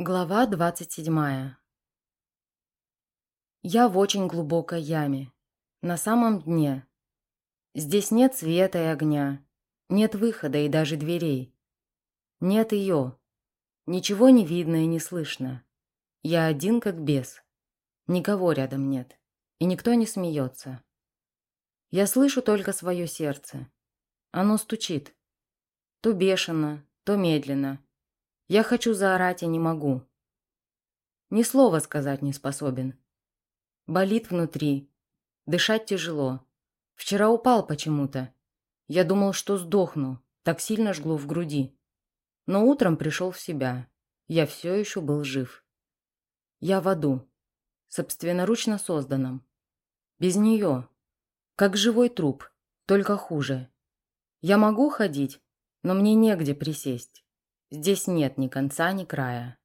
Глава двадцать седьмая. Я в очень глубокой яме. На самом дне. Здесь нет света и огня. Нет выхода и даже дверей. Нет ее. Ничего не видно и не слышно. Я один как бес. Никого рядом нет. И никто не смеется. Я слышу только свое сердце. Оно стучит. То бешено, то медленно я хочу заорать, а не могу. Ни слова сказать не способен. Болит внутри. Дышать тяжело. Вчера упал почему-то. Я думал, что сдохну. Так сильно жгло в груди. Но утром пришел в себя. Я все еще был жив. Я в аду. Собственноручно созданном. Без нее. Как живой труп. Только хуже. Я могу ходить, но мне негде присесть. Здесь нет ни конца, ни края.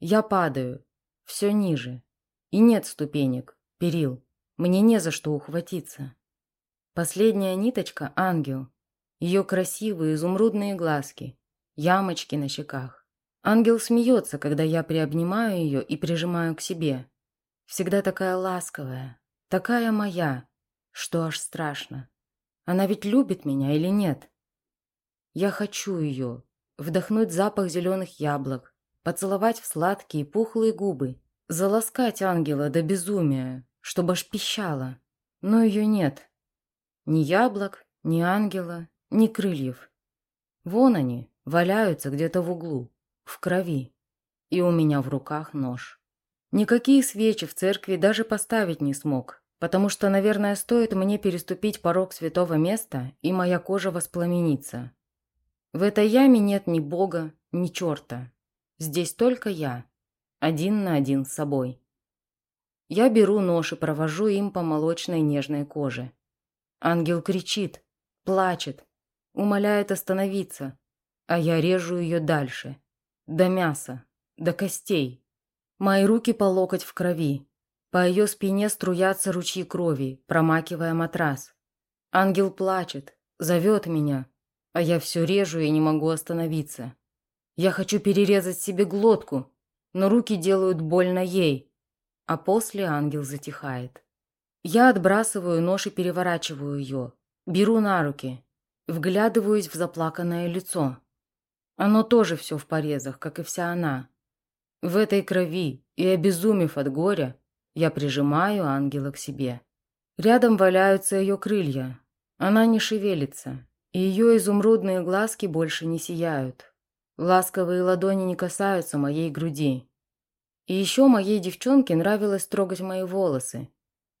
Я падаю, все ниже. И нет ступенек, перил. Мне не за что ухватиться. Последняя ниточка – ангел. Ее красивые изумрудные глазки, ямочки на щеках. Ангел смеется, когда я приобнимаю ее и прижимаю к себе. Всегда такая ласковая, такая моя, что аж страшно. Она ведь любит меня или нет? Я хочу ее, вдохнуть запах зеленых яблок, поцеловать в сладкие пухлые губы, заласкать ангела до безумия, чтобы аж пищала. Но ее нет. Ни яблок, ни ангела, ни крыльев. Вон они, валяются где-то в углу, в крови. И у меня в руках нож. Никакие свечи в церкви даже поставить не смог, потому что, наверное, стоит мне переступить порог святого места, и моя кожа воспламенится. В этой яме нет ни бога, ни черта. Здесь только я, один на один с собой. Я беру нож и провожу им по молочной нежной коже. Ангел кричит, плачет, умоляет остановиться, а я режу ее дальше, до мяса, до костей. Мои руки по локоть в крови. По ее спине струятся ручьи крови, промакивая матрас. Ангел плачет, зовет меня, а я все режу и не могу остановиться. Я хочу перерезать себе глотку, но руки делают больно ей, а после ангел затихает. Я отбрасываю нож и переворачиваю ее, беру на руки, вглядываюсь в заплаканное лицо. Оно тоже все в порезах, как и вся она. В этой крови и обезумев от горя, я прижимаю ангела к себе. Рядом валяются ее крылья. Она не шевелится, ее изумрудные глазки больше не сияют. Ласковые ладони не касаются моей груди. И еще моей девчонке нравилось трогать мои волосы.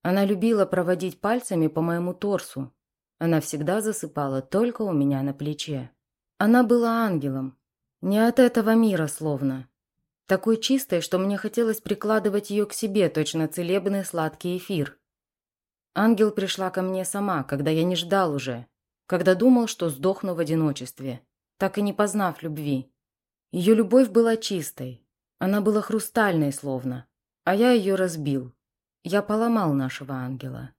Она любила проводить пальцами по моему торсу. Она всегда засыпала только у меня на плече. Она была ангелом. Не от этого мира словно. Такой чистой, что мне хотелось прикладывать ее к себе, точно целебный сладкий эфир. Ангел пришла ко мне сама, когда я не ждал уже когда думал, что сдохну в одиночестве, так и не познав любви. Ее любовь была чистой, она была хрустальной словно, а я ее разбил. Я поломал нашего ангела.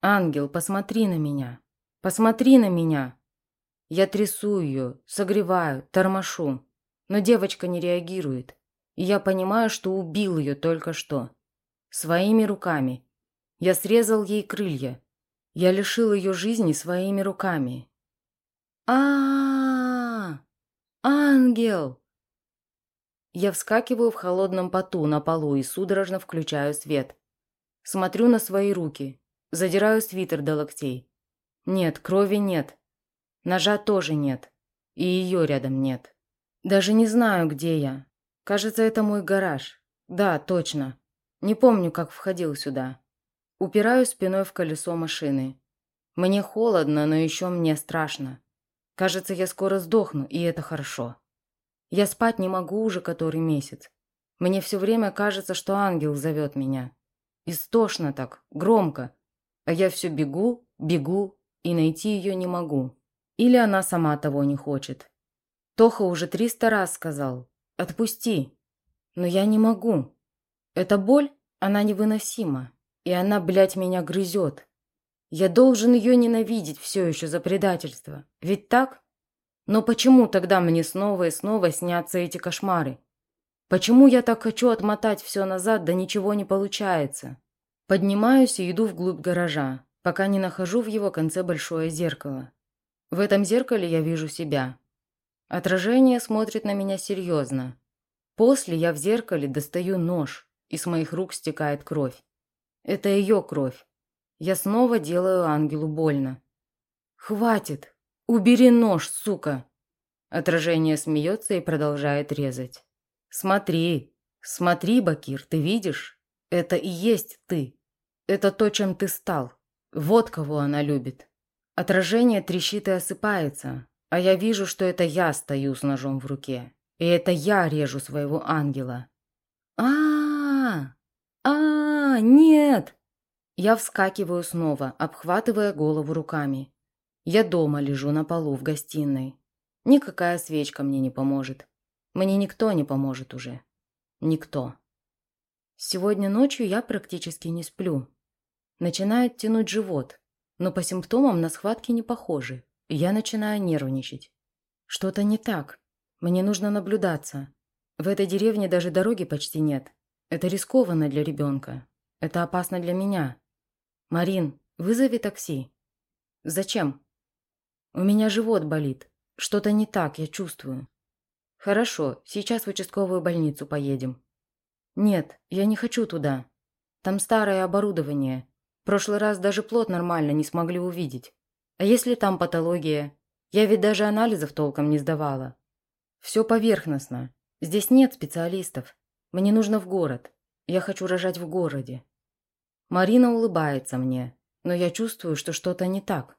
«Ангел, посмотри на меня! Посмотри на меня!» Я трясу ее, согреваю, тормошу, но девочка не реагирует, и я понимаю, что убил ее только что. Своими руками. Я срезал ей крылья, я лишил ее жизни своими руками. а! Ангел!» Я вскакиваю в холодном поту на полу и судорожно включаю свет. Смотрю на свои руки, задираю свитер до локтей. Нет, крови нет. Ножа тоже нет. И ее рядом нет. Даже не знаю, где я. Кажется, это мой гараж. Да, точно. Не помню, как входил сюда. Упираюсь спиной в колесо машины. Мне холодно, но еще мне страшно. Кажется, я скоро сдохну, и это хорошо. Я спать не могу уже который месяц. Мне все время кажется, что ангел зовет меня. Истошно так, громко. А я все бегу, бегу, и найти ее не могу. Или она сама того не хочет. Тоха уже триста раз сказал «Отпусти». Но я не могу. Эта боль, она невыносима. И она, блядь, меня грызет. Я должен ее ненавидеть все еще за предательство. Ведь так? Но почему тогда мне снова и снова снятся эти кошмары? Почему я так хочу отмотать все назад, да ничего не получается? Поднимаюсь и иду вглубь гаража, пока не нахожу в его конце большое зеркало. В этом зеркале я вижу себя. Отражение смотрит на меня серьезно. После я в зеркале достаю нож, и с моих рук стекает кровь. Это ее кровь. Я снова делаю ангелу больно. «Хватит! Убери нож, сука!» Отражение смеется и продолжает резать. «Смотри, смотри, Бакир, ты видишь? Это и есть ты. Это то, чем ты стал. Вот кого она любит. Отражение трещит и осыпается, а я вижу, что это я стою с ножом в руке. И это я режу своего ангела. а а а, нет! Я вскакиваю снова, обхватывая голову руками. Я дома лежу на полу в гостиной. Никакая свечка мне не поможет. Мне никто не поможет уже. Никто. Сегодня ночью я практически не сплю. Начинает тянуть живот, но по симптомам на схватки не похожи, я начинаю нервничать. Что-то не так. Мне нужно наблюдаться. В этой деревне даже дороги почти нет. Это рискованно для ребенка. Это опасно для меня. Марин, вызови такси. Зачем? У меня живот болит. Что-то не так, я чувствую. Хорошо, сейчас в участковую больницу поедем. Нет, я не хочу туда. Там старое оборудование. В прошлый раз даже плод нормально не смогли увидеть. А если там патология? Я ведь даже анализов толком не сдавала. Все поверхностно. Здесь нет специалистов. Мне нужно в город. Я хочу рожать в городе. Марина улыбается мне, но я чувствую, что что-то не так.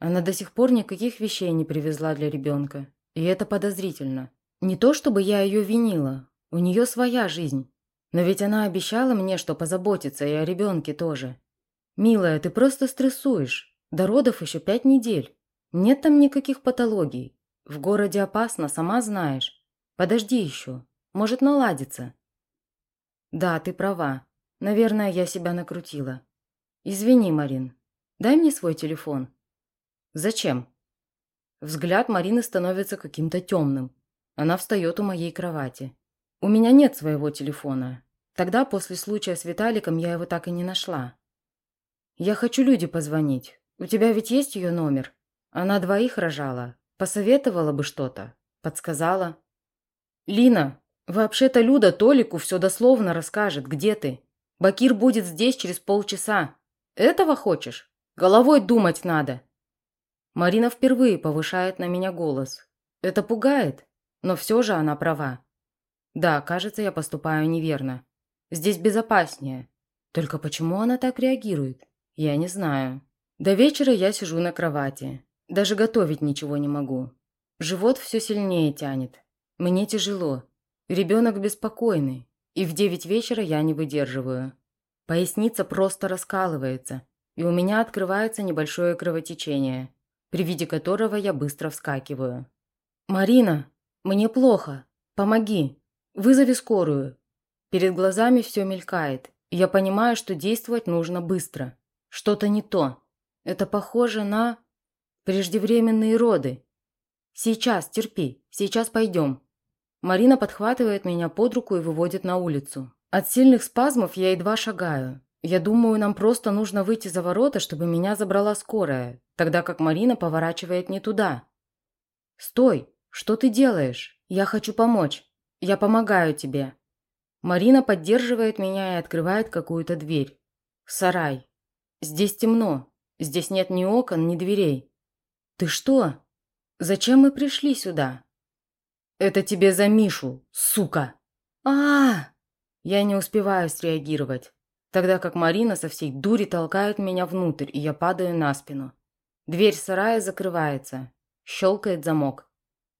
Она до сих пор никаких вещей не привезла для ребенка. И это подозрительно. Не то чтобы я ее винила, у нее своя жизнь. Но ведь она обещала мне, что позаботится и о ребенке тоже. Милая, ты просто стрессуешь. До родов еще пять недель. Нет там никаких патологий. В городе опасно, сама знаешь. Подожди еще. Может наладится. Да, ты права. Наверное, я себя накрутила. Извини, Марин. Дай мне свой телефон. Зачем? Взгляд Марины становится каким-то темным. Она встает у моей кровати. У меня нет своего телефона. Тогда, после случая с Виталиком, я его так и не нашла. Я хочу Люде позвонить. У тебя ведь есть ее номер? Она двоих рожала. Посоветовала бы что-то. Подсказала. Лина, вообще-то Люда Толику все дословно расскажет, где ты. Бакир будет здесь через полчаса. Этого хочешь? Головой думать надо. Марина впервые повышает на меня голос. Это пугает? Но все же она права. Да, кажется, я поступаю неверно. Здесь безопаснее. Только почему она так реагирует? Я не знаю. До вечера я сижу на кровати. Даже готовить ничего не могу. Живот все сильнее тянет. Мне тяжело. Ребенок беспокойный. И в девять вечера я не выдерживаю. Поясница просто раскалывается, и у меня открывается небольшое кровотечение, при виде которого я быстро вскакиваю. «Марина!» «Мне плохо. Помоги. Вызови скорую». Перед глазами все мелькает. Я понимаю, что действовать нужно быстро. Что-то не то. Это похоже на... преждевременные роды. Сейчас, терпи. Сейчас пойдем. Марина подхватывает меня под руку и выводит на улицу. От сильных спазмов я едва шагаю. Я думаю, нам просто нужно выйти за ворота, чтобы меня забрала скорая, тогда как Марина поворачивает не туда. «Стой! «Что ты делаешь? Я хочу помочь. Я помогаю тебе». Марина поддерживает меня и открывает какую-то дверь. Сарай. Здесь темно. Здесь нет ни окон, ни дверей. «Ты что? Зачем мы пришли сюда?» «Это тебе за Мишу, сука!» а, -а, -а Я не успеваю среагировать, тогда как Марина со всей дури толкает меня внутрь, и я падаю на спину. Дверь сарая закрывается. Щелкает замок.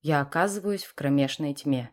Я оказываюсь в кромешной тьме.